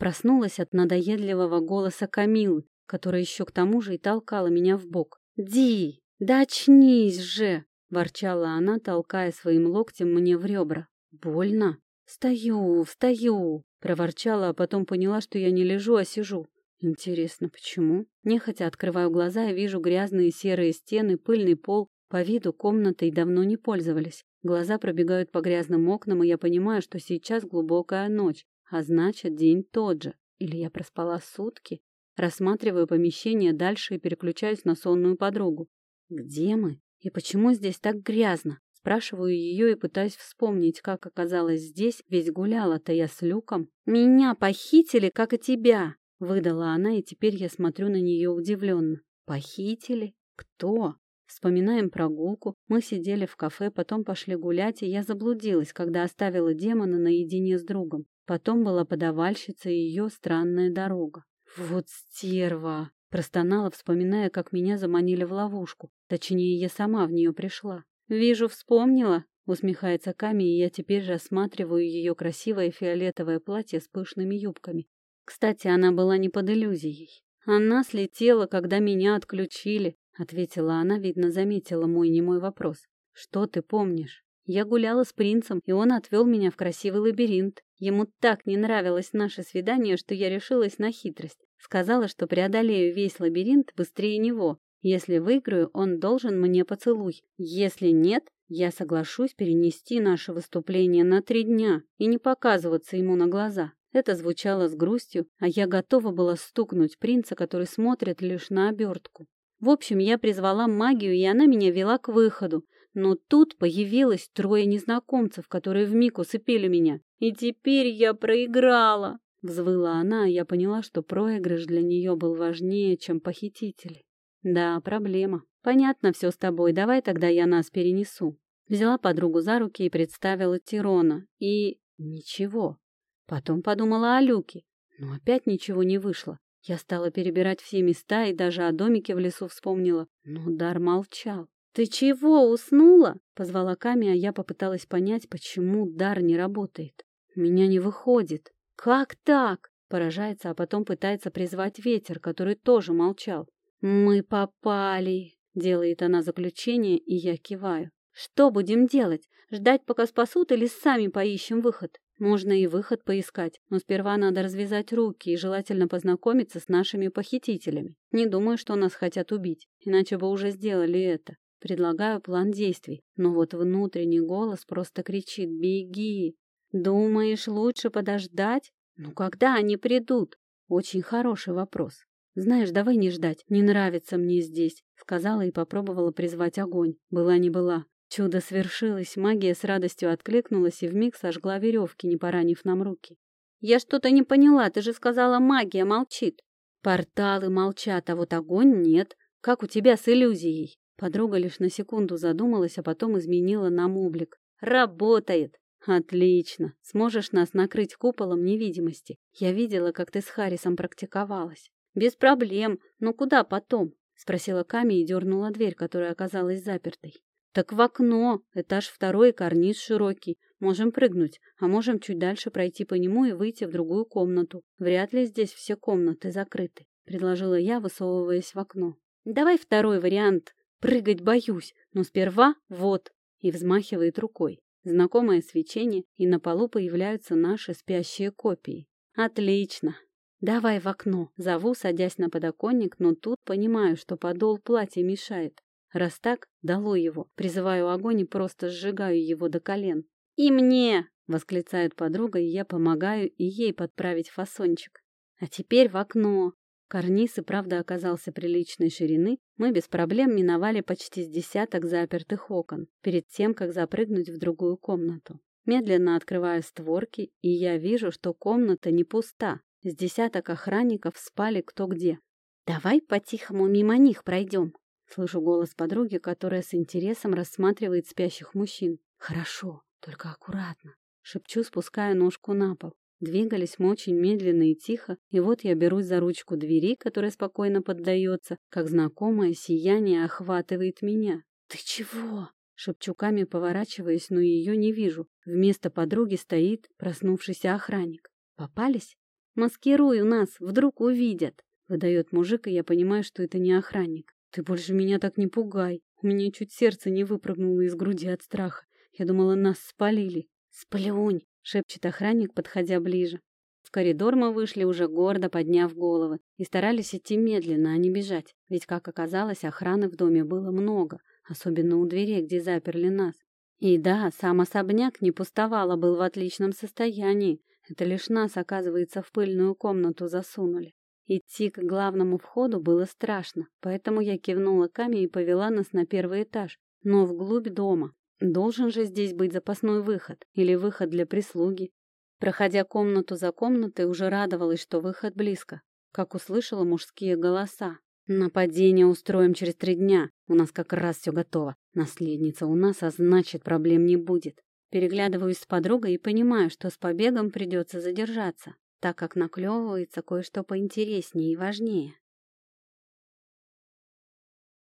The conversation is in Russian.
Проснулась от надоедливого голоса Камилы, которая еще к тому же и толкала меня в бок. «Ди, да очнись же!» — ворчала она, толкая своим локтем мне в ребра. «Больно?» «Встаю, встаю!» — проворчала, а потом поняла, что я не лежу, а сижу. Интересно, почему? Нехотя открываю глаза и вижу грязные серые стены, пыльный пол. По виду комнатой давно не пользовались. Глаза пробегают по грязным окнам, и я понимаю, что сейчас глубокая ночь, а значит, день тот же. Или я проспала сутки? Рассматриваю помещение дальше и переключаюсь на сонную подругу. Где мы? И почему здесь так грязно? Спрашиваю ее и пытаюсь вспомнить, как оказалось здесь, ведь гуляла-то я с Люком. «Меня похитили, как и тебя!» Выдала она, и теперь я смотрю на нее удивленно. Похитили? Кто? Вспоминаем прогулку. Мы сидели в кафе, потом пошли гулять, и я заблудилась, когда оставила демона наедине с другом. Потом была подавальщица и ее странная дорога. Вот стерва! Простонала, вспоминая, как меня заманили в ловушку. Точнее, я сама в нее пришла. «Вижу, вспомнила», — усмехается Ками, и я теперь рассматриваю ее красивое фиолетовое платье с пышными юбками. Кстати, она была не под иллюзией. Она слетела, когда меня отключили, ответила она, видно, заметила мой немой вопрос. Что ты помнишь? Я гуляла с принцем, и он отвел меня в красивый лабиринт. Ему так не нравилось наше свидание, что я решилась на хитрость. Сказала, что преодолею весь лабиринт быстрее него. Если выиграю, он должен мне поцелуй. Если нет, я соглашусь перенести наше выступление на три дня и не показываться ему на глаза. Это звучало с грустью, а я готова была стукнуть принца, который смотрит лишь на обертку. В общем, я призвала магию, и она меня вела к выходу. Но тут появилось трое незнакомцев, которые вмиг усыпили меня. И теперь я проиграла. Взвыла она, а я поняла, что проигрыш для нее был важнее, чем похитители. Да, проблема. Понятно все с тобой, давай тогда я нас перенесу. Взяла подругу за руки и представила Тирона. И... ничего. Потом подумала о Люке, но опять ничего не вышло. Я стала перебирать все места и даже о домике в лесу вспомнила, но Дар молчал. «Ты чего, уснула?» — позвала Ками, а я попыталась понять, почему Дар не работает. «Меня не выходит». «Как так?» — поражается, а потом пытается призвать ветер, который тоже молчал. «Мы попали!» — делает она заключение, и я киваю. «Что будем делать? Ждать, пока спасут, или сами поищем выход?» Можно и выход поискать, но сперва надо развязать руки и желательно познакомиться с нашими похитителями. Не думаю, что нас хотят убить, иначе бы уже сделали это. Предлагаю план действий, но вот внутренний голос просто кричит «Беги!». Думаешь, лучше подождать? Ну когда они придут? Очень хороший вопрос. Знаешь, давай не ждать, не нравится мне здесь, сказала и попробовала призвать огонь. Была не была. Чудо свершилось, магия с радостью откликнулась и вмиг сожгла веревки, не поранив нам руки. «Я что-то не поняла, ты же сказала, магия молчит». «Порталы молчат, а вот огонь нет. Как у тебя с иллюзией?» Подруга лишь на секунду задумалась, а потом изменила нам облик. «Работает!» «Отлично! Сможешь нас накрыть куполом невидимости. Я видела, как ты с Харрисом практиковалась». «Без проблем. Но куда потом?» — спросила Ками и дернула дверь, которая оказалась запертой. «Так в окно. Этаж второй, карниз широкий. Можем прыгнуть, а можем чуть дальше пройти по нему и выйти в другую комнату. Вряд ли здесь все комнаты закрыты», — предложила я, высовываясь в окно. «Давай второй вариант. Прыгать боюсь, но сперва вот». И взмахивает рукой. Знакомое свечение, и на полу появляются наши спящие копии. «Отлично. Давай в окно». Зову, садясь на подоконник, но тут понимаю, что подол платья мешает. Раз так, дало его. Призываю огонь и просто сжигаю его до колен. «И мне!» — восклицает подруга, и я помогаю и ей подправить фасончик. А теперь в окно. Карниз и правда оказался приличной ширины. Мы без проблем миновали почти с десяток запертых окон, перед тем, как запрыгнуть в другую комнату. Медленно открываю створки, и я вижу, что комната не пуста. С десяток охранников спали кто где. «Давай по-тихому мимо них пройдем», Слышу голос подруги, которая с интересом рассматривает спящих мужчин. «Хорошо, только аккуратно». Шепчу, спуская ножку на пол. Двигались мы очень медленно и тихо, и вот я берусь за ручку двери, которая спокойно поддается, как знакомое сияние охватывает меня. «Ты чего?» Шепчу Каме, поворачиваясь, но ее не вижу. Вместо подруги стоит проснувшийся охранник. «Попались?» Маскируй у нас, вдруг увидят!» Выдает мужик, и я понимаю, что это не охранник. «Ты больше меня так не пугай!» У меня чуть сердце не выпрыгнуло из груди от страха. Я думала, нас спалили. «Сплюнь!» — шепчет охранник, подходя ближе. В коридор мы вышли, уже гордо подняв головы, и старались идти медленно, а не бежать, ведь, как оказалось, охраны в доме было много, особенно у дверей, где заперли нас. И да, сам особняк не пустовал, а был в отличном состоянии. Это лишь нас, оказывается, в пыльную комнату засунули. Идти к главному входу было страшно, поэтому я кивнула Каме и повела нас на первый этаж, но вглубь дома. Должен же здесь быть запасной выход или выход для прислуги. Проходя комнату за комнатой, уже радовалась, что выход близко, как услышала мужские голоса. Нападение устроим через три дня. У нас как раз все готово. Наследница у нас, а значит, проблем не будет. Переглядываюсь с подругой и понимаю, что с побегом придется задержаться, так как наклевывается кое-что поинтереснее и важнее.